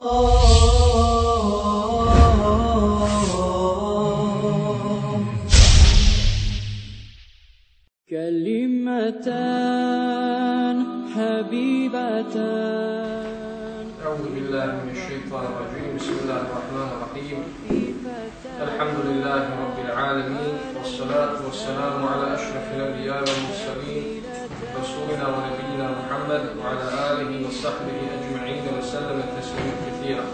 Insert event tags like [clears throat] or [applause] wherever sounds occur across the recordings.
كلمتان حبيبتان. أعوذ بالله من الشيطان الرجيم. بسم الله الرحمن الرحيم. الحمد لله رب العالمين. والصلاة والسلام على أشرف الأنبياء والمرسلين رسولنا ونبينا محمد وعلى آله وصحبه أجمعين. وسلم تسليما كثيرا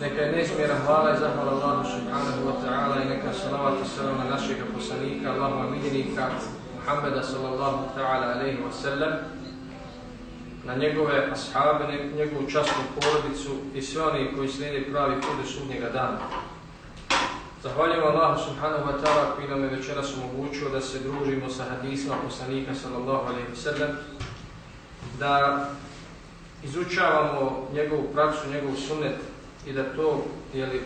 Neka je neizmjera hvala i zahvala Allahu subhanahu wa ta'ala i neka salavat i salam na našeg poslanika, Allahuma miljenika, Muhammeda sallallahu ta'ala alaihi wa sallam, na njegove ashabe, njegovu častnu porodicu i sve oni koji slijede pravi put do sudnjega dana. Zahvaljujem Allahu subhanahu wa ta'ala koji nam je večeras omogućio da se družimo sa hadisma poslanika sallallahu alaihi wa sallam, da izučavamo njegovu praksu, njegov sunnet i da to jeli,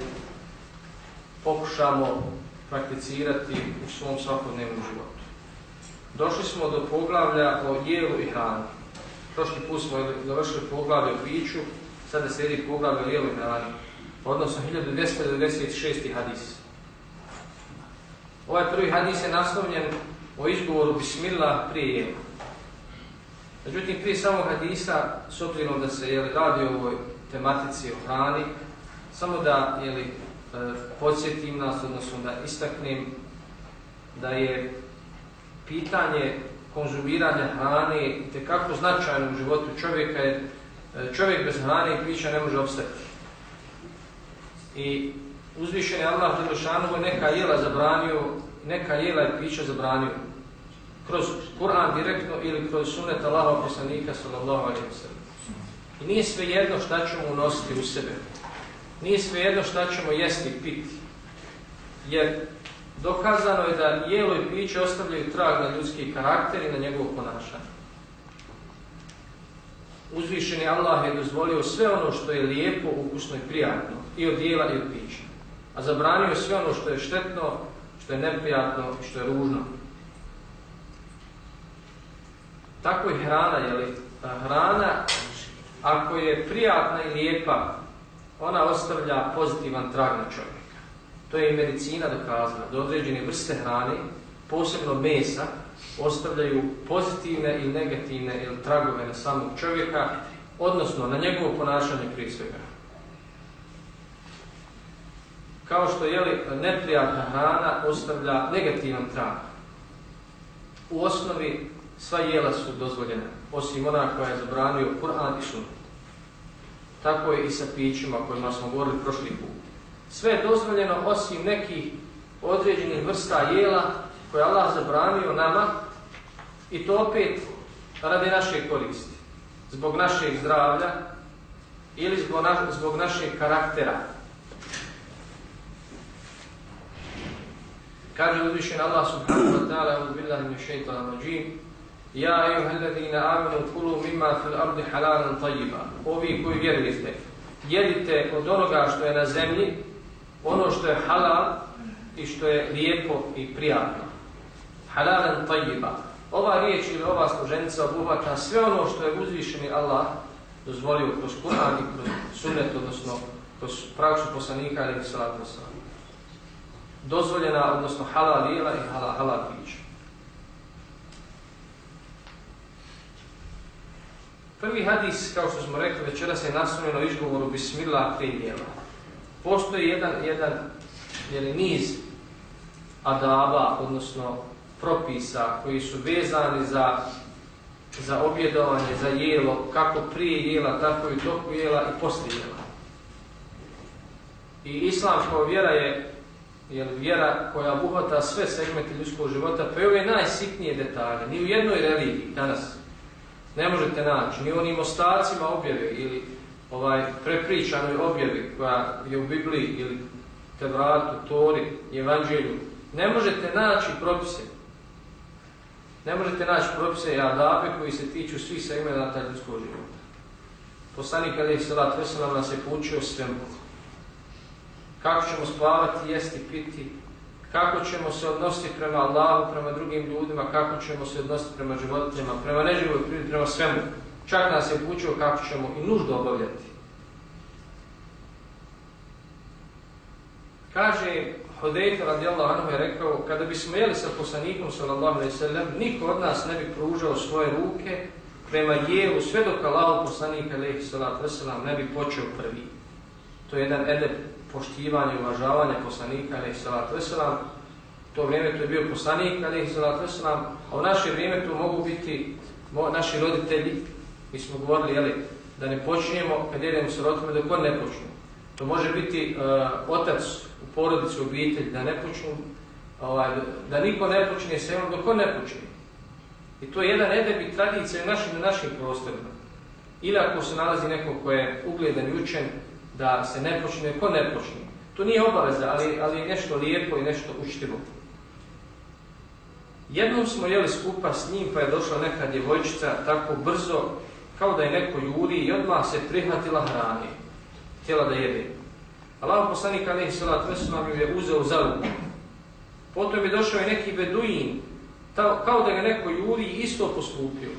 pokušamo prakticirati u svom svakodnevnom životu. Došli smo do poglavlja o jelu i hrani. Prošli put smo završili poglavlje o piću, sada slijedi poglavlje o jelu i hrani, odnosno 1296. hadis. Ovaj prvi hadis je naslovljen o izgovoru Bismillah prije jela. Međutim, prije samog hadisa, s obzirom da se jeli, radi o ovoj tematici o hrani, samo da jeli, e, podsjetim nas, odnosno da istaknem da je pitanje konzumiranja hrane i tekako značajno u životu čovjeka je e, čovjek bez hrane i pića ne može obstati. I uzvišen je Allah Đelešanovo neka jela zabranio, neka jela i pića zabranio kroz Kur'an direktno ili kroz sunet Allaha poslanika sallallahu alaihi wa sallam. I nije sve jedno šta ćemo unositi u sebe. Nije sve jedno šta ćemo jesti i piti. Jer dokazano je da jelo i piće ostavljaju trag na ljudski karakter i na njegovo ponašanje. Uzvišeni Allah je dozvolio sve ono što je lijepo, ukusno i prijatno. I od jela i od pića. A zabranio sve ono što je štetno, što je neprijatno i što je ružno. Tako je hrana, jeli? Hrana, ako je prijatna i lijepa, ona ostavlja pozitivan trag na čovjeka. To je i medicina dokazala, da određene vrste hrane, posebno mesa, ostavljaju pozitivne i negativne ili tragove na samog čovjeka, odnosno na njegovo ponašanje prije svega. Kao što je li neprijatna hrana ostavlja negativan trag. U osnovi sva jela su dozvoljena, osim ona koja je zabranio Kur'an i Sunnet. Tako je i sa pićima kojima smo govorili prošli put. Sve je dozvoljeno osim nekih određenih vrsta jela koje Allah zabranio nama i to opet radi naše koristi. Zbog našeg zdravlja ili zbog, na, zbog našeg karaktera. Kaže uzvišen Allah subhanahu wa ta'ala od billahi min shaytanir rajim Ja ejuhalladzina amanu kulu mimma fil ardi halalan tayyiba. Ovi koji vjerujete, jedite od onoga što je na zemlji, ono što je halal i što je lijepo i prijatno. Halalan tayyiba. Ova riječ ili ova služenica obuhvata sve ono što je uzvišeni Allah dozvolio kroz Kur'an i kroz sunnet, odnosno kroz praksu poslanika ili salatu wasalam. Dozvoljena, odnosno halal jela i halal, halal pića. Prvi hadis, kao što smo rekli, večera se naslovljeno izgovoru Bismillah prije djela. Postoji jedan, jedan jeli, niz adaba, odnosno propisa koji su vezani za, za objedovanje, za jelo, kako prije jela, tako i toku jela i poslije jela. I islamska vjera je jer vjera koja obuhvata sve segmente ljudskog života, pa i ove najsitnije detalje. Ni u jednoj religiji danas ne možete naći ni onim ostacima objave ili ovaj prepričanoj objavi koja je u Bibliji ili Tevratu, Tori, Evanđelju. Ne možete naći propise. Ne možete naći propise i adabe koji se tiču svih segmenata ljudskog života. Poslanik Ali Salat Veselam nas je poučio svemu. Kako ćemo spavati, jesti, piti, kako ćemo se odnositi prema Allahu, prema drugim ljudima, kako ćemo se odnositi prema životinjama, prema neživoj prirodi, prema svemu. Čak nas je učio kako ćemo i nuždu obavljati. Kaže, Hodejta radijallahu anhu je rekao, kada bismo jeli sa poslanikom sallallahu alaihi sallam, niko od nas ne bi pružao svoje ruke prema jelu sve dok Allah poslanika alaihi sallallahu sallam ne bi počeo prvi. To je jedan edep poštivanje i uvažavanje poslanika alaihi sallallahu. To vrijeme to je bio poslanik alaihi sallallahu sallam, a u naše vrijeme to mogu biti naši roditelji. Mi smo govorili jeli, da ne počinjemo kad jedemo sa roditeljima dok on ne počnu. To može biti uh, otac u porodici, u obitelji, da ne počnu, ovaj, da niko ne počne sa jednom dok on ne počne. I to je jedan edeb i tradicija u našim, našim prostorima. Ili ako se nalazi neko ko je ugledan i učen, da se ne počne, ko ne počne. To nije obaveza, ali, ali nešto lijepo i nešto učitivo. Jednom smo jeli skupa s njim, pa je došla neka djevojčica tako brzo, kao da je neko juri i odmah se prihvatila hrane. Htjela da jede. Allah poslanik alaihi salatu wasalam ju je uzeo za ruku. Potom je došao i neki beduin, kao da ga neko juri i isto postupio.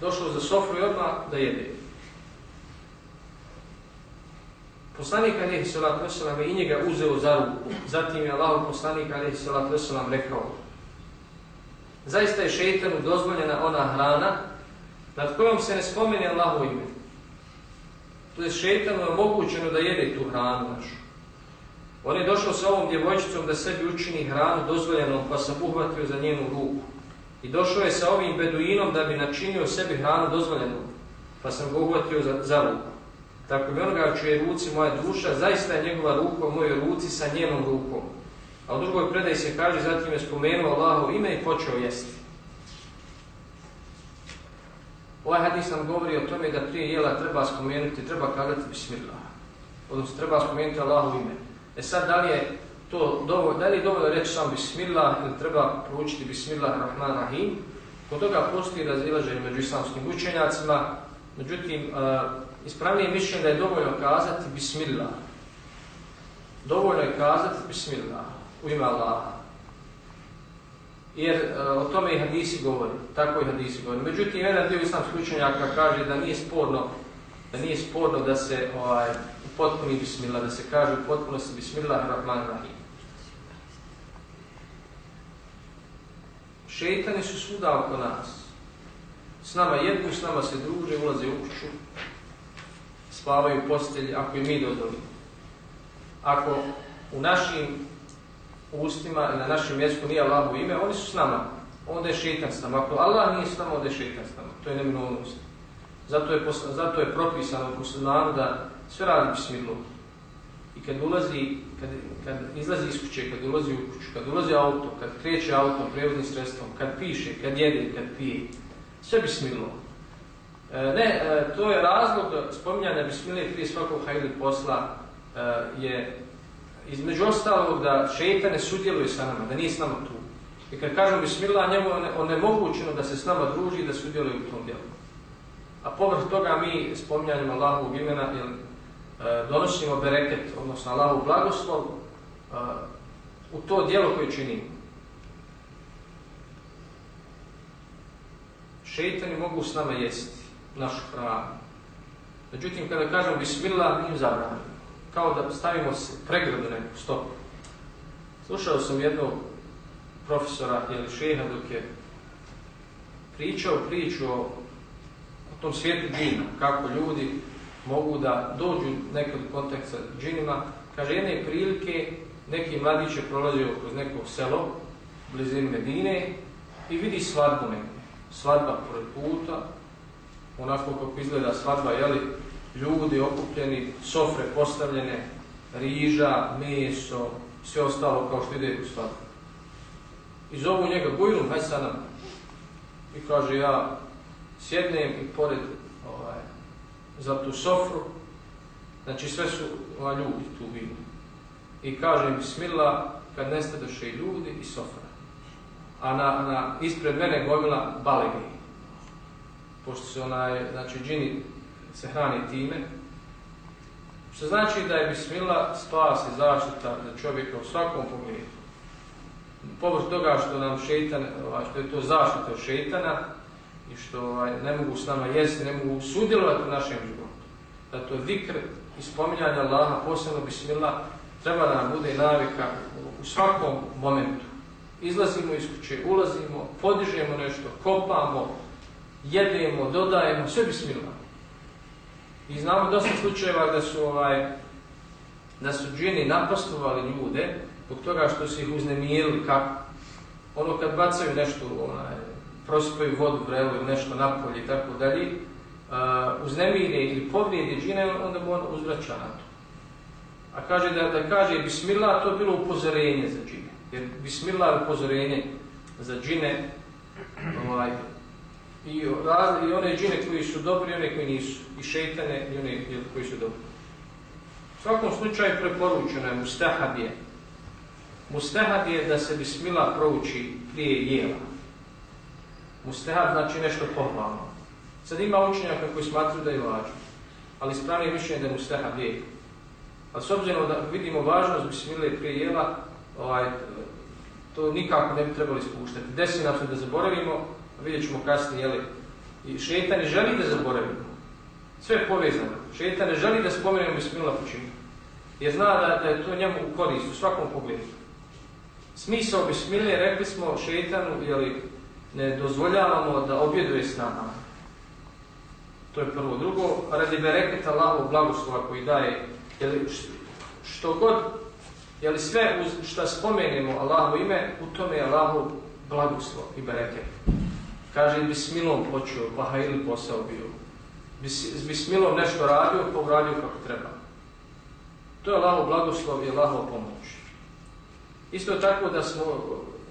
Došao za sofru i odmah da jede. Poslanik alaihi salatu wasalam je i njega uzeo za ruku. Zatim je Allah poslanik alaihi salatu wasalam rekao Zaista je šeitanu dozvoljena ona hrana nad kojom se ne spomeni Allahu ime. To je šeitanu omogućeno da jede tu hranu našu. On je došao sa ovom djevojčicom da sebi učini hranu dozvoljenom pa sam uhvatio za njenu ruku. I došao je sa ovim beduinom da bi načinio sebi hranu dozvoljenom pa sam ga uhvatio za, za ruku. Tako bi onoga čuje ruci moja duša, zaista je njegova ruka u mojoj ruci sa njenom rukom. A u drugoj predaji se kaže, zatim je spomenuo Allahovo ime i počeo jesti. Ovaj hadis nam govori o tome da prije jela treba spomenuti, treba kazati bismillah. Odnosno treba spomenuti Allahov ime. E sad, da li je to dovoljno, da li je dovoljno reći sam bismillah ili treba proučiti bismillah rahman rahim? Kod toga postoji razilaženje među islamskim učenjacima, međutim, e, ispravnije mišljenje da je dovoljno kazati bismillah. Dovoljno je kazati bismillah u ime Allaha. Jer e, o tome i hadisi govori, tako i hadisi govori. Međutim, jedan dio islamskih učenjaka kaže da nije sporno da nije sporno da se ovaj, potpuni bismillah, da se kaže u potpunosti bismillahirrahmanirrahim. Šeitani su svuda oko nas. S nama jednu, s nama se druže, ulaze u kuću, spavaju postelji, ako i mi dozvolimo. Ako u našim ustima i na našem mjestu nije Allahu ime, oni su s nama. Onda je šeitan s nama. Ako Allah nije s nama, onda je šeitan s nama. To je neminovnost. Zato je, zato je propisano u muslimanu da sve radi bismillah. I kad ulazi, kad, kad izlazi iz kuće, kad ulazi u kuću, kad ulazi auto, kad kreće auto prevoznim sredstvom, kad piše, kad jede, kad pije, sve bismillah. E, ne, e, to je razlog spominjanja bismillah prije svakog hajde posla e, je između ostalog da šeitan ne sudjeluje sa nama, da nije s nama tu. I kad kažem bismillah, njemu je onemogućeno da se s nama druži i da sudjeluje u tom djelu. A povrh toga mi spominjanjem Allahovog imena jel, donosimo bereket, odnosno Allahov blagoslov u to djelo koje činimo. Šeitani mogu s nama jesti našu hranu. Međutim, kada kažemo bismillah, nije zabranjeno. Kao da stavimo pregradu neku stopu. Slušao sam jednog profesora ili šeha dok je pričao priču o tom svijetu džina, kako ljudi mogu da dođu nekog konteksta sa džinima. Kaže, jedne prilike neki mladić je prolazio kroz neko selo, blizini Medine, i vidi svadbu neku. Svadba pored puta, onako kako izgleda svadba, jeli, ljudi okupljeni, sofre postavljene, riža, meso, sve ostalo kao što ide u svadbu. I zovu njega Bujrum, hajde sa nam. I kaže, ja sjednem i pored ovaj, za tu sofru, znači sve su ovaj, ljudi tu bili. I kaže, bismillah kad nestadoše i ljudi i sofra. A na, na, ispred mene gomila balegi. Pošto se onaj, znači džini se hrani time. Što znači da je bismila spas i zaštita za čovjeka u svakom pogledu. Površ toga što nam šeitan, ovaj, što je to zaštita od šeitana, i što ovaj, ne mogu s nama jesti, ne mogu sudjelovati u našem životu. Da to vikr i spominjanje Allaha, posebno bismila, treba da nam bude navika u svakom momentu. Izlazimo iz kuće, ulazimo, podižemo nešto, kopamo, jedemo, dodajemo, sve bismillah. I znamo dosta slučajeva da su ovaj da su džini napastovali ljude zbog toga što su ih uznemirili kako ono kad bacaju nešto onaj prosipaju vodu vrelu ili nešto napolje i tako dalje uh, uznemire ili povrijede džine onda mu on uzvraća na to. A kaže da, da kaže bismillah to je bilo upozorenje za džine. Jer bismillah je upozorenje za džine ovaj, i, raz, i one džine koji su dobri i one koji nisu. I šeitane i one koji su dobri. U svakom slučaju preporučeno je mustahab je. Mustahab je da se bismila prouči prije jela. Mustahab znači nešto pohvalno. Sad ima učenjaka koji smatruju da je važno. Ali ispravnije mišljenje da je mustahab je. A s obzirom da vidimo važnost bismile prije jela, ovaj, to nikako ne bi trebali spuštati. Desi nam se da zaboravimo, vidjet ćemo kasnije, jeli, i šeitan ne želi da zaboravimo. Sve je povezano. Šeitan ne želi da spomenemo bismillah počinu. Jer zna da, da je to njemu u koristu, u svakom pogledu. Smisao bismillah, rekli smo šeitanu, jeli, ne dozvoljavamo da objeduje s nama. To je prvo. Drugo, radi bereketa lavo blagoslova koji daje, jeli, što god, jeli sve uz šta spomenemo Allahovo ime, u tome je Allahu blagoslov i bereket. Kaže, bismilom počeo, pa hajli posao bio. Bis, bismilom nešto radio, pa uradio kako treba. To je Allaho blagoslov i Allaho pomoć. Isto tako da smo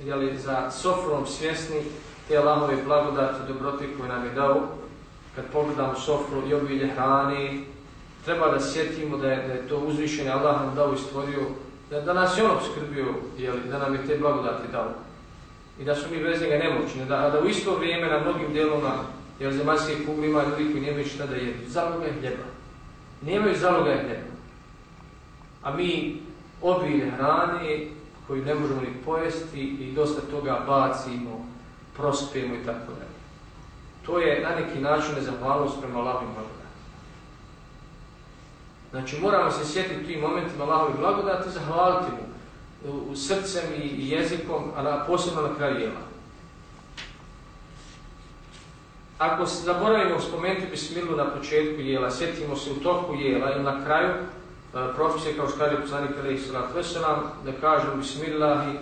jeli, za sofrom svjesni te Allahove blagodati dobrote koje nam je dao, kad pogledamo sofru i obilje hrane, treba da sjetimo da je, da je to uzvišenje Allah nam dao i stvorio, da, da nas je on obskrbio, jeli, da nam je te blagodati dao i da su mi bez njega nemoćni, da, da u isto vrijeme na mnogim dijelovima jer zemaljske kugle ima ljudi koji nemaju šta da jedu. Zaloga je hljeba. Nemaju zaloga je hljeba. A mi obilje hrane koju ne možemo ni pojesti i dosta toga bacimo, prospijemo i tako da. To je na neki način nezahvalnost prema Allahovim blagodatima. Znači moramo se sjetiti tim momentima Allahovim blagodati i zahvaliti mu u srcem i jezikom, a posebno na kraju jela. Ako se zaboravimo spomenuti bismilu na početku jela, sjetimo se u toku jela i na kraju, e, profesije kao što kaže poslanik alaih sallatu wasalam, da kažu bismillahi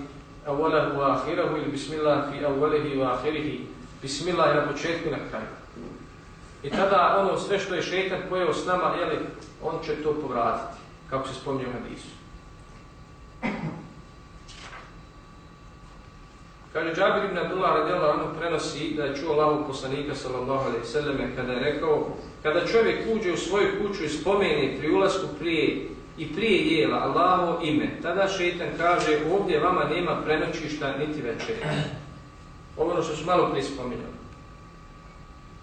awalahu wa ahirahu ili bismillahi awalihi wa ahirihi. Bismillah je na početku i na kraju. I tada ono sve što je šeitan pojeo s nama, jeli, on će to povratiti, kako se spominje u hadisu. Kaže Džabir ibn Abdullah radijallahu anhu prenosi da je čuo Allahu poslanika sallallahu alejhi ve selleme kada je rekao kada čovjek uđe u svoju kuću i spomene pri ulasku prije i prije jela Allahovo ime, tada šejtan kaže ovdje vama nema prenoćišta niti večere. Ovo što su malo prije spominjali.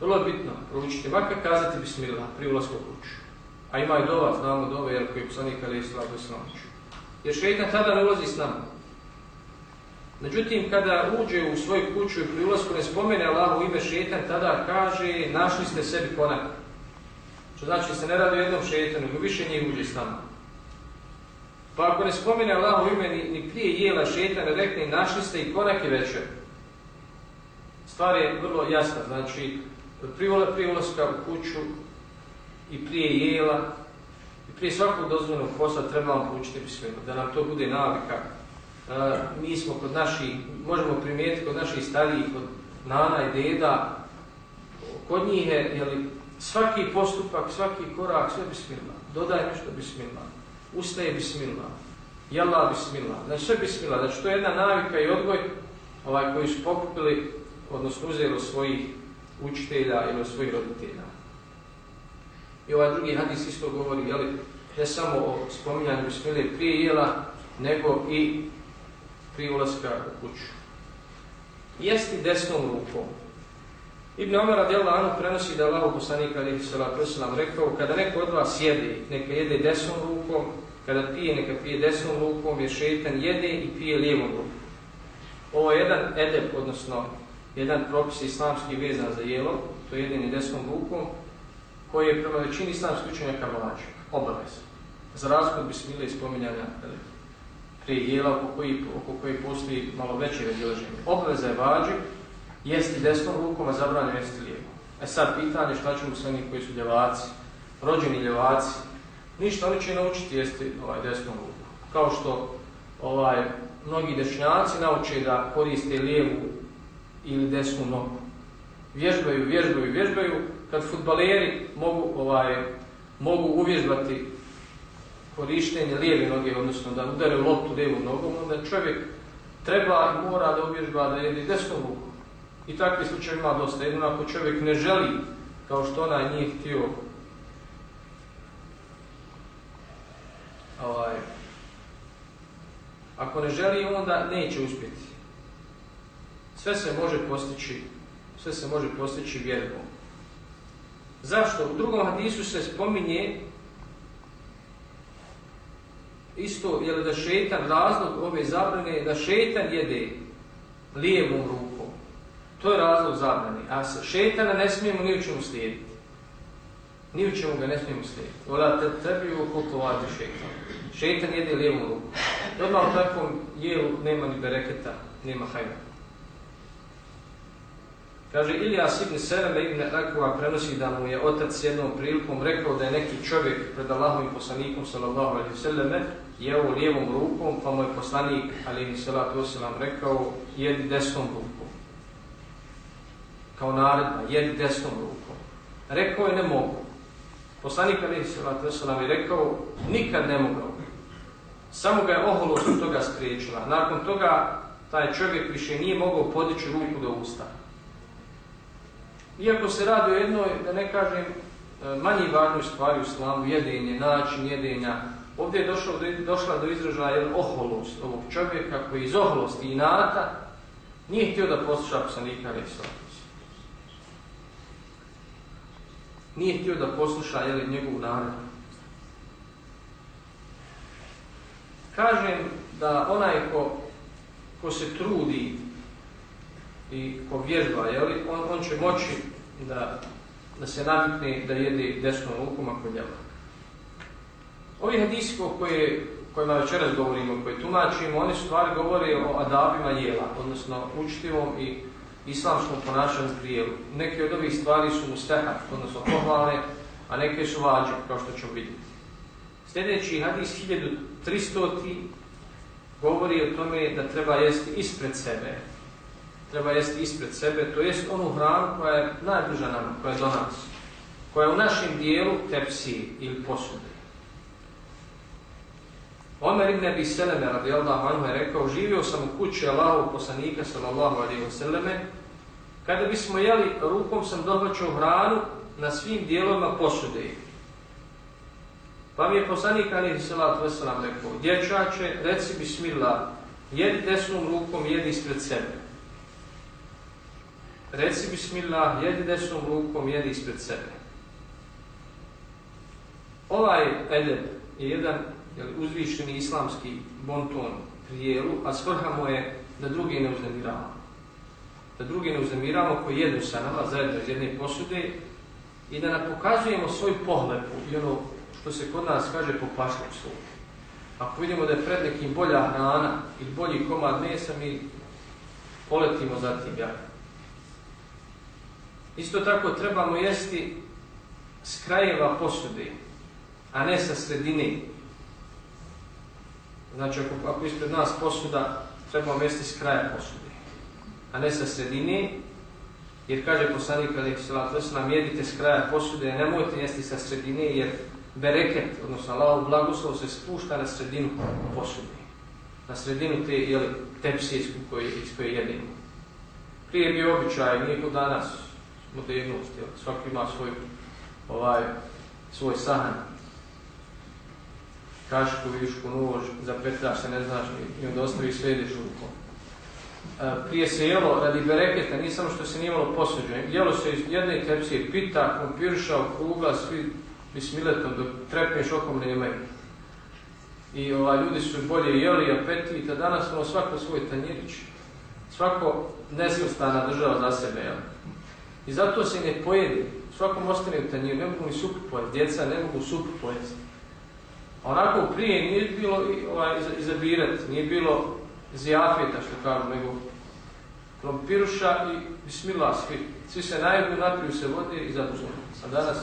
Vrlo je bitno proučiti, makar kazati bismillah pri ulasku u kuću. A ima i dova, znamo dove, jer koji je poslanik alejhi ve vesselam Jer šejtan tada ne ulazi s nama. Međutim, kada uđe u svoju kuću i pri ulazku ne spomene Allahu ime šetan, tada kaže našli ste sebi konak. Što znači se ne radi o jednom šetanu, nego više njih uđe s nama. Pa ako ne spomene Allahu ime ni, ni prije jela šetana, rekne našli ste i konak i večer. Stvar je vrlo jasna, znači prije ulazka u kuću i prije jela i prije svakog dozvoljnog posla trebamo učiti bismillah, da nam to bude navika mi smo kod naših, možemo primijetiti kod naših starijih, kod nana i deda, kod njih je jeli, svaki postupak, svaki korak, sve bismillah. Dodaj nešto bismillah. Ustaje bismillah. Jela bismillah. Znači sve bismillah. Znači to je jedna navika i odgoj ovaj, koji su pokupili, odnosno uzeli od svojih učitelja ili od svojih roditelja. I ovaj drugi hadis isto govori, jeli, ne samo o spominjanju bismillah prije jela, nego i prije ulaska u kuću. Jesti desnom rukom. Ibn Omer radijallahu anhu prenosi da Allah poslanik alihi salatu wasalam rekao kada neko od vas jede, neka jede desnom rukom, kada pije, neka pije desnom rukom, jer šeitan jede i pije lijevom rukom. Ovo je jedan edep, odnosno jedan propis islamski vezan za jelo, to je jedini desnom rukom, koji je prema većini islamskih učenjaka vađa, obavez. Za razliku bismile i spominjanja prije dijela oko koji, oko koji postoji malo veće razilaženje. Obaveza je vađa, jesti desnom rukom, a zabranjeno jesti lijevom. E sad pitanje šta ćemo s onim koji su ljevaci, rođeni ljevaci, ništa oni će naučiti jesti ovaj, desnom rukom. Kao što ovaj, mnogi dešnjaci nauče da koriste lijevu ili desnu nogu. Vježbaju, vježbaju, vježbaju. Kad futbaleri mogu, ovaj, mogu uvježbati korištenje lijeve noge, odnosno da udare loptu lijevom nogom, onda čovjek treba i mora da uvježba da jede desnom rukom. I takvi slučaj ima dosta. Jedno ako čovjek ne želi, kao što ona nije htio, ovaj, ako ne želi, onda neće uspjeti. Sve se može postići, sve se može postići vjerbom. Zašto? U drugom hadisu se spominje isto, je da šetan, razlog ove zabrane da šetan jede lijevom rukom. To je razlog zabrane. A šetana ne smijemo ni u čemu slijediti. Ni u čemu ga ne smijemo slijediti. Ola te tebi u koliko vađe šetan. Šetan jede lijevom rukom. Odmah u takvom jelu nema ni bereketa, nema hajna. Kaže, Ilijas ibn Seleme ibn Akua prenosi da mu je otac jednom prilikom rekao da je neki čovjek pred Allahom i poslanikom sallallahu alaihi sallame jeo lijevom rukom, pa mu je poslanik alaihi sallatu wasallam rekao jedi desnom rukom. Kao naredba, jedi desnom rukom. Rekao je ne mogu. Poslanik alaihi sallatu wasallam je rekao nikad ne mogu. Samo ga je oholost od toga spriječila. Nakon toga taj čovjek više nije mogao podići ruku do usta. Iako se radi o jednoj, da ne kažem, e, manji važnoj stvari u slavu, jedenje, način jedenja, ovdje je došlo, došla do izražaja jedan oholost ovog čovjeka koji iz oholosti i nata nije htio da posluša poslanika Resotis. Nije htio da posluša jeli, njegovu naredu. Kažem da onaj ko, ko se trudi i ko vježba, jeli, on, on će moći da, da se navikne da jede desnom rukom ako ljeva. Ovi hadisi koje, kojima večeras govorimo, koje tumačimo, oni stvari govore o adabima jela, odnosno učitivom i islamskom ponašanju prijelu. Neke od ovih stvari su musteha, odnosno pohvalne, a neke su vađe, kao što ćemo vidjeti. Sljedeći hadis 1300 govori o tome da treba jesti ispred sebe, treba jesti ispred sebe, to jest onu hranu koja je najbliža nama, koja je do nas, koja je u našem dijelu tepsi ili posude. Omer ibn Abi Seleme radijallahu anhu je rekao, živio sam u kući Allahu poslanika sallallahu alaihi wa kada bismo jeli, rukom sam dohvaćao hranu na svim dijelovima posude. Pa mi je poslanik alaihi sallatu wa rekao, dječače, reci bismillah, jedi desnom rukom, jedi ispred sebe. Reci bismillah, jedi desnom rukom, jedi ispred sebe. Ovaj edep je jedan uzvišeni islamski bonton prijelu, a svrha mu je da drugi ne uznemiramo. Da drugi ne uznemiramo koji jedu sa nama zajedno iz jedne posude i da nam pokazujemo svoj pohlepu i ono što se kod nas kaže po pašnom slovu. Ako vidimo da je pred nekim bolja hrana ili bolji komad mesa, mi poletimo za tim jako. Isto tako trebamo jesti s krajeva posude, a ne sa sredine. Znači, ako, ako ispred nas posuda, trebamo jesti s kraja posude, a ne sa sredine, jer kaže poslanik Ali Salat Veselam, jedite s kraja posude, nemojte jesti sa sredine, jer bereket, odnosno Allahov blagoslov se spušta na sredinu posude, na sredinu te jeli, tepsije iz koje, iz koje jedimo. Prije je bio običaj, nije kod danas, modernost, jel? svaki ima svoj, ovaj, svoj sahan. Kašku, višku, nož, za se ne znaš i onda ostavi sve jedeš rukom. E, prije se jelo radi bereketa, nije samo što se nije imalo posuđenje. Jelo se iz jedne tepsije, pita, kompirša, kugla, svi bismiletom, dok trepneš okom nemaju. I ovaj, ljudi su bolje jeli, apetit, a danas smo svako svoj tanjirić svako nesvrstana država za sebe, jel? I zato se ne pojedi. Svakom ostane u tanjiru, ne mogu ni supu pojesti. Djeca ne mogu supu pojesti. Onako prije nije bilo ovaj, izabirati, nije bilo zijafeta što kažu, nego krompiruša i bismillah svi. Svi se najedu, napiju se vode i zaduznu. A danas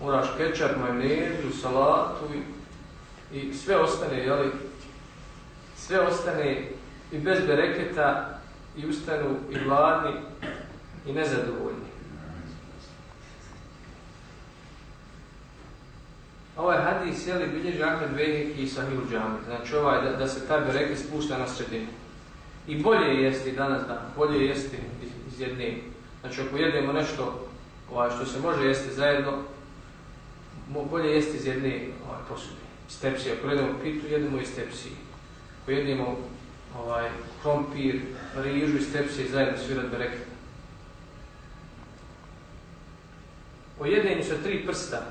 moraš kečap, majonezu, salatu i, i sve ostane, jeli, sve ostane i bez bereketa i ustanu i gladni i nezadovoljni. Ovaj hadis je li bilježi Ahmed Vehek i Sahil Džami. Znači ovaj da, da se taj bereket spušta na sredinu. I bolje je jesti danas dan, bolje je jesti iz, iz jedne. Znači ako jedemo nešto ovaj, što se može jesti zajedno, bolje je jesti iz jedne ovaj, posude. Iz tepsije. Ako jedemo pitu, jedemo iz tepsije. Ako jedemo ovaj, krompir, rižu iz tepsije zajedno svirat bereket. O jedenju sa tri prsta,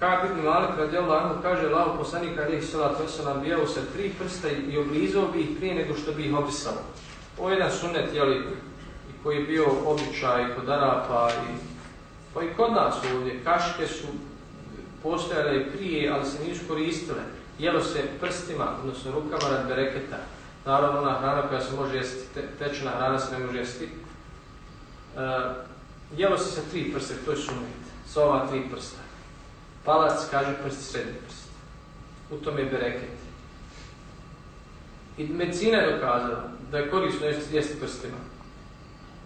Kako Ibn Malik radijallahu anhu kaže Allahu poslanik alejhi salatu vesselam bijao sa tri prsta i oblizao bi ih prije nego što bi ih obrisao. Ovo je jedan sunnet je li koji je bio običaj kod Arapa i pa i kod nas ovdje kaške su postojale i prije, ali se nisu koristile. Jelo se prstima, odnosno rukama rad bereketa. Naravno, ona hrana koja se može jesti, te, tečna hrana se ne može jesti. Uh, jelo se sa tri prste, to je sunnet, sa ova tri prsta. Palac kaže prst srednji prst. U tome je bereket. I medicina je dokazala da je korisno jesti prstima.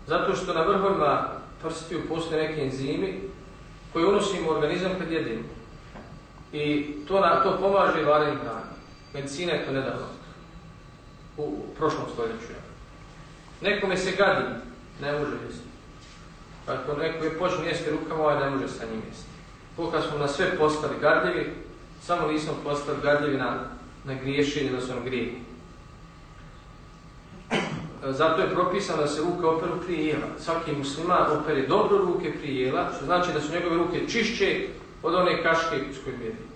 Zato što na vrhovima prstiju postoje neke enzimi koje unosimo u organizam kad jedimo. I to, na, to pomaže i varenim hrani. Medicina je to nedavno. U, u prošlom stoljeću. Nekome se gadi, ne može jesti. Pa ako neko je počne jesti rukama, ovaj ne može sa njim jesti koliko smo na sve postali gardljivi, samo nismo postali gardljivi na, na griješenje, da su nam. Zato je propisano da se ruke operu prije jela. Svaki muslima opere dobro ruke prije jela, što znači da su njegove ruke čišće od one kaške s kojim jedi.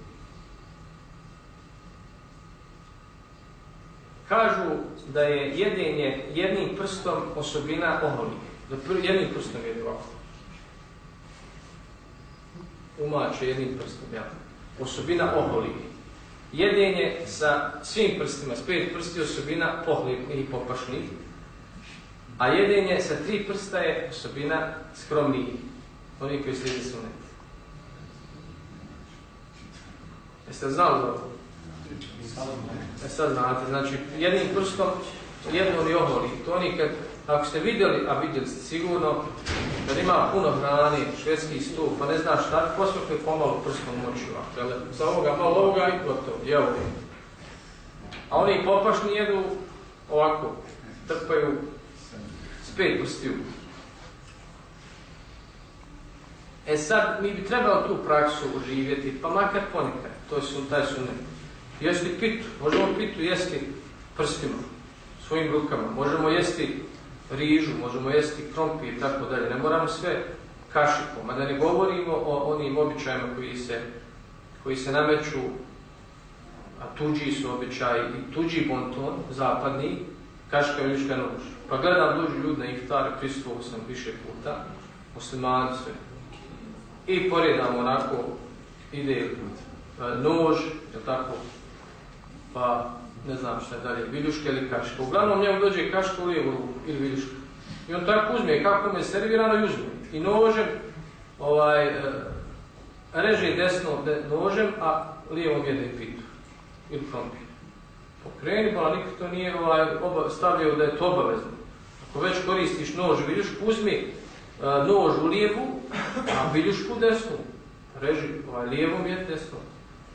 Kažu da je jedenje jednim prstom osobina oholike. Da jednim prstom jedi ovako umače jednim prstom. Ja. Osobina oholike. Jedenje sa svim prstima, s pet prsti osobina pohlipnih i popašnih, a jedenje sa tri prsta je osobina skromnih, oni koji slijede sunet. Jeste znali ovo? E sad znate, znači jednim prstom jedno oni oholi, to oni kad Ako ste vidjeli, a vidjeli ste sigurno, da ima puno hrane, švedski stup, pa ne znaš šta, posvrkli pomalo prstom moću. ovako. Za ovoga, malo ovoga i gotovo, jevo. A oni popašni jedu ovako, trpaju s pet prstiju. E sad, mi bi trebalo tu praksu uživjeti, pa makar ponekad, to su taj sunet. Jesti pitu, možemo pitu jesti prstima, svojim rukama, možemo jesti rižu, možemo jesti krompir i tako dalje. Ne moramo sve kašikom, a da ne govorimo o onim običajima koji se, koji se nameću, a tuđi su običaji i tuđi bonton, zapadni, kaška i ljuška nož. Pa gledam dođu ljudi na iftar, prisutuo sam više puta, muslimani sve. I poredamo onako, ide e, nož, je tako, pa ne znam šta dalje, viljuška ili kaška. Uglavnom njemu dođe kaška u lijevu ruku ili viljuška. I on tako uzme, kako mu je servirano, i uzme. I nožem, ovaj, e, reže desno de, nožem, a lijevom jede pitu. Ili krompir. Pokreni, pa nikak to nije ovaj, oba, stavljao da je to obavezno. Ako već koristiš nož i viljušku, uzmi uh, nož u lijevu, a viljušku desnu. Reži ovaj, lijevom jede desno.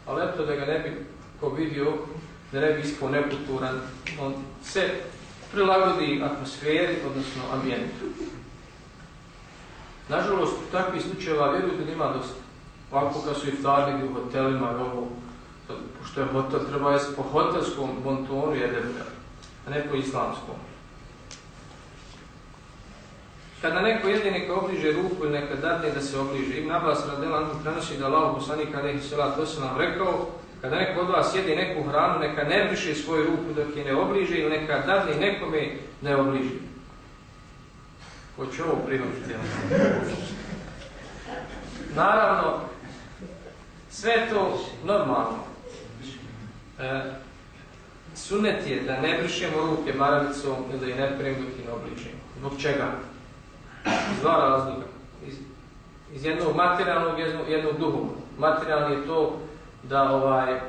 Ali eto da ga ne bi ko vidio, da ne bi ispao nekulturan, on se prilagodi atmosferi, odnosno ambijentu. Nažalost, u takvih slučajeva vjerujte da ima dosta. Ovako kad su iftarni u hotelima, ovo, pošto je hotel, treba je po hotelskom bontonu jedan a ne po islamskom. Kada neko jede, neka obliže ruku ili neka dadne da se obliže. Ibn Abbas radijelan prenosi da Allah poslanik alaihi salatu wasalam rekao kada neko od vas jede neku hranu, neka ne briše svoju ruku dok je ne obliže ili neka dadne nekome ne obliže. Ko će ovo prihvatiti? Naravno, sve to normalno. E, sunet je da ne brišemo ruke maravicom ili da je ne prem dok je ne obližemo. Zbog čega? Iz dva razloga. Iz, iz jednog materijalnog, jednog, jednog duhovnog. Materijalni je to da ovaj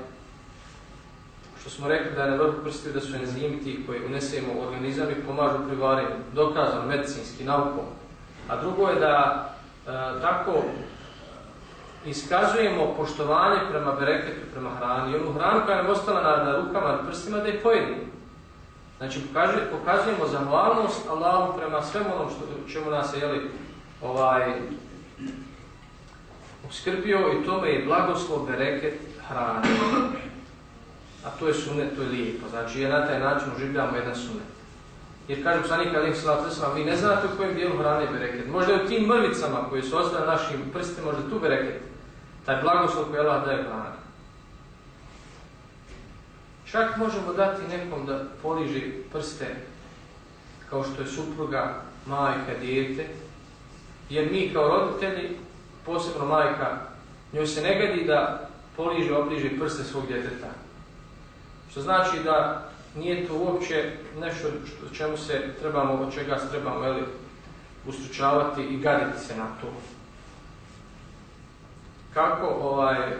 što smo rekli da je na vrhu prstiju da su enzimi ti koji unesemo u organizam i pomažu pri varenju, dokazano medicinski, naukom. A drugo je da e, tako e, iskazujemo poštovanje prema bereketu, prema hrani. I onu hranu koja je ostala na, na rukama, na prstima, da je pojedimo. Znači, pokazujemo zahvalnost Allahu prema svemu onom što, čemu nas je, jeli, ovaj, obskrbio i tome je blagoslov bereket hrane. A to je sunet, to je lijepo. Znači, je na taj način uživljamo jedan sunet. Jer kažem sa nikad ih salatu sallam, vi ne znate u kojem dijelu hrane je bereket. Možda je u tim mrvicama koje su ostale našim prstima, možda tu bereket. Taj blagoslov koji Allah daje hrane. Čak možemo dati nekom da poliži prste kao što je supruga, majka, dijete. Jer mi kao roditelji posebno majka, njoj se ne gadi da poliže, obliže prste svog djeteta. Što znači da nije to uopće nešto što čemu se trebamo, od čega se trebamo veli, ustručavati i gaditi se na to. Kako, ovaj,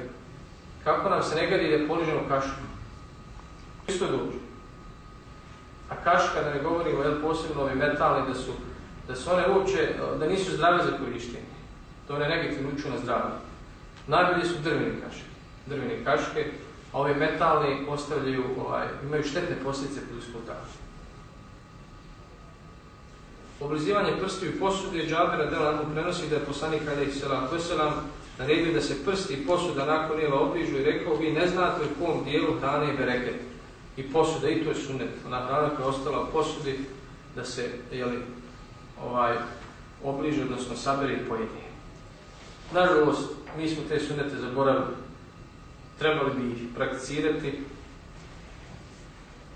kako nam se ne gadi da poližemo kašku? Isto je dobro. A kaška, da ne govorimo, jel, posebno ovi metalni, da su, da su one uopće, da nisu zdrave za korištenje. To ne negativno uču na zdravlje. Najbolje su drvene kaške. Drvene kaške, a ove metalne ostavljaju, ovaj, imaju štetne posljedice pod uspotavljanjem. Oblizivanje prsti u posudi je džabira dela nam prenosi da je poslanik kada ih selam poselam naredio da se prsti i posuda nakon jela obližu i rekao vi ne znate u kom dijelu hrane je bereket. I posuda, i to je sunet. Ona hrana koja je ostala u posudi da se jeli, ovaj, obliže, odnosno sabere i pojedi. Nažalost, mi smo te sunete zaboravili. Trebali bi ih prakticirati,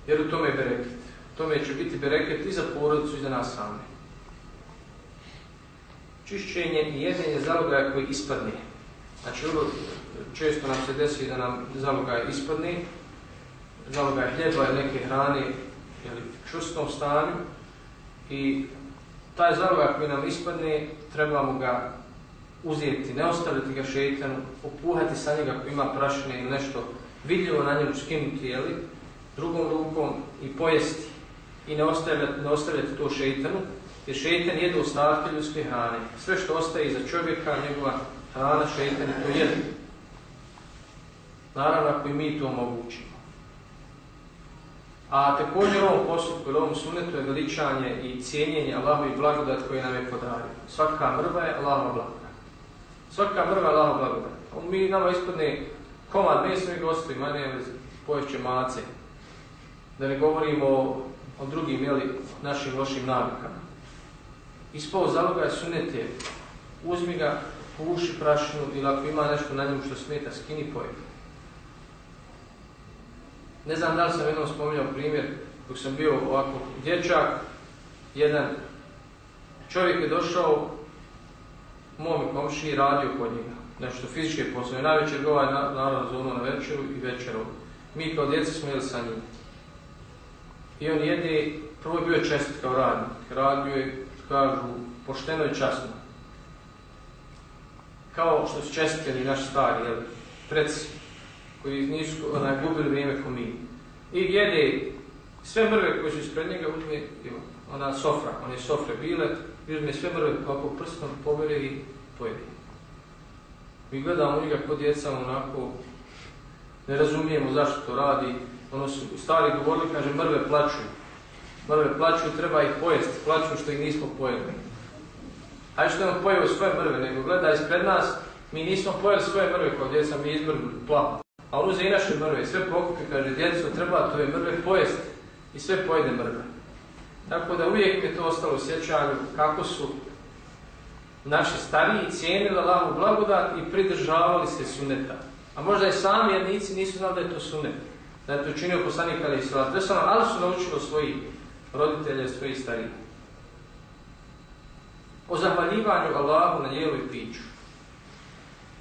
jer u tome je bereket. U tome će biti bereket i za porodicu i za nas same. Čišćenje i jedenje zalogaja koji ispadne. Znači, ovo često nam se desi da nam zalogaj ispadne, zalogaj hljeba ili neke hrane ili čustnom stanju i taj zalogaj koji nam ispadne, trebamo ga uzeti, ne ostaviti ga šeitanu, opuhati sa njega ako ima prašine ili nešto vidljivo na njemu skinuti, jeli, drugom rukom i pojesti i ne ostavljati, ne ostavljati to šeitanu, jer šeitan jede ostatke ljudske hrane. Sve što ostaje iza čovjeka, njegova hrana, šeitan to jede. Naravno, ako i mi to omogućimo. A također ovom postupku, ovom sunetu je veličanje i cijenjenje Allahovi i blagodat koji nam je podario. Svaka mrva je Allahova blagodat. Svaka mrva je Allahom blagodat. On mi nama ispadne komad mesa i gosti, ma ne poješće mace. Da ne govorimo o, o drugim, jeli, našim lošim navikama. Ispao zaloga je sunete. Uzmi ga, povuši prašinu ili ako ima nešto na njemu što smeta, skini pojedi. Ne znam da li sam jednom spominjao primjer, dok sam bio ovako dječak, jedan čovjek je došao mom komši radio kod njega. Nešto fizičke poslove. Najveće ga ovaj naravno zovno na večeru i večeru. Mi kao djeca smo jeli sa njim. I on jede, prvo je bio čest kao radnik. Radio je, kažu, pošteno i časno. Kao što su čestiteli naši stari, jel, preci, koji nisu onaj, gubili vrijeme ko mi. I jede sve mrve koje su ispred njega, uzme, ona sofra, one sofre bile, i uzme sve mrve kako prstom pobere i pojede. Mi gledamo njega kod djeca onako, ne razumijemo zašto to radi. Ono su stari govorili, kaže, mrve plaću. Mrve plaću, treba ih pojesti, plaću što ih nismo pojeli. Hajde što je on pojeo svoje mrve, nego gleda ispred nas, mi nismo pojeli svoje mrve kod djeca, mi izmrgli, plavu. A on uze i naše mrve, sve pokupe, kaže, djeco, treba to je mrve pojesti. I sve pojede mrve. Tako da uvijek mi je to ostalo u sjećanju kako su naši stariji cijenili Allahu blagodat i pridržavali se suneta. A možda i sami jednici nisu znali da je to sunet. Da je to činio poslanik Ali Isra. Ali su naučili svoji roditelje, svoji stariji. O zahvaljivanju Allahu na jelu i piću.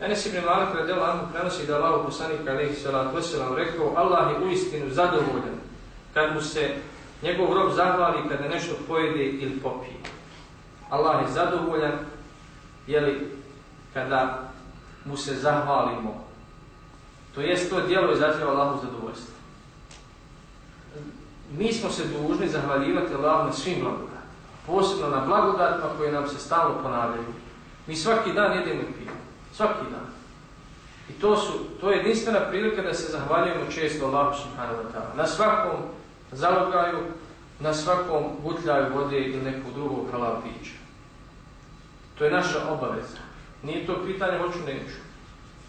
Enes ibn Malik radijal Anhu prenosi da Allah poslanik alaihi salatu wasalam rekao Allah je uistinu zadovoljan kad mu se njegov rob zahvali kada nešto pojede ili popije. Allah je zadovoljan jeli, kada mu se zahvalimo. To jest to djelo je zahtjeva Allahu zadovoljstvo. Mi smo se dužni zahvaljivati Allahu na svim blagodatima. Posebno na blagodatima koje nam se stalno ponavljaju. Mi svaki dan jedemo i pijemo. Svaki dan. I to su to je jedinstvena prilika da se zahvaljujemo često Allahu subhanahu wa ta'ala. Na svakom zalogaju, na svakom gutljaju vode ili nekog drugog halal pića. To je naša obaveza. Nije to pitanje hoću neću,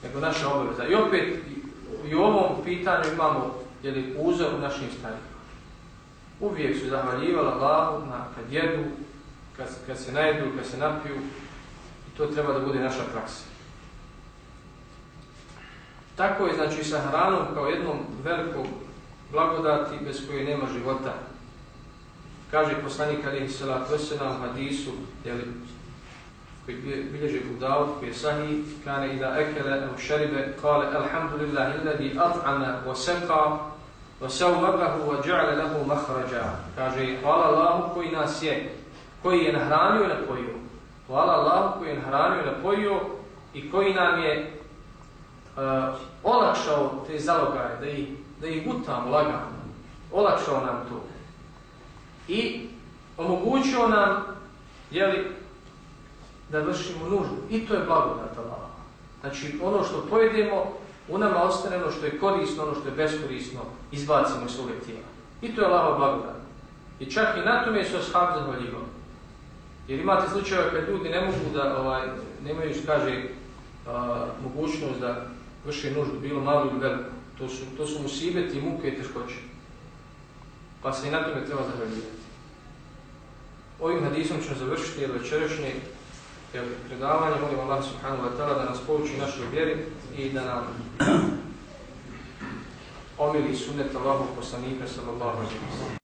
nego naša obaveza. I opet i u ovom pitanju imamo jeli, uzor u našim starijima. Uvijek su zahvaljivala Allahu na kad jedu, kad, kad se najedu, kad se napiju. I to treba da bude naša praksa. Tako je znači sa hranom kao jednom velikom blagodati bez koje nema života. Kaže poslanik Ali salatu wasalam hadisu, jeli, koji bilježe u Dawud, koji je sahih, kane ida ekele au šeribe, kale, alhamdulillah, illadi at'ana wa seqa, wa sawmakahu wa ja'ale lahu mahrađa. Kaže, hvala Allahu koji nas je, koji je nahranio i napojio. Hvala Allahu koji je nahranio i napojio i koji nam je uh, olakšao te zalogaje, da ih, da ih gutamo lagano. Olakšao nam to. I omogućio nam, jeli, da vršimo nužu. I to je blagodat Allah. Znači, ono što pojedemo, u nama ostane ono što je korisno, ono što je beskorisno, izbacimo iz svoga tijela. I to je Allahov blagodat. I čak i na tome su ashab zahvaljivali. Jer imate slučajeva kad ljudi ne mogu da, ovaj, nemaju, kaže, a, mogućnost da vrši nuždu, bilo malo ili veliko. To su, to su musibeti, muke i teškoće. Pa se i na tome treba zahvaljivati. Ovim hadisom ćemo završiti jer večerašnje predavanje. Molim Allah subhanahu wa ta'ala da nas pouči našoj vjeri i da nam [clears throat] omili sunnet Allahog poslanika sallallahu alaihi wa sallam.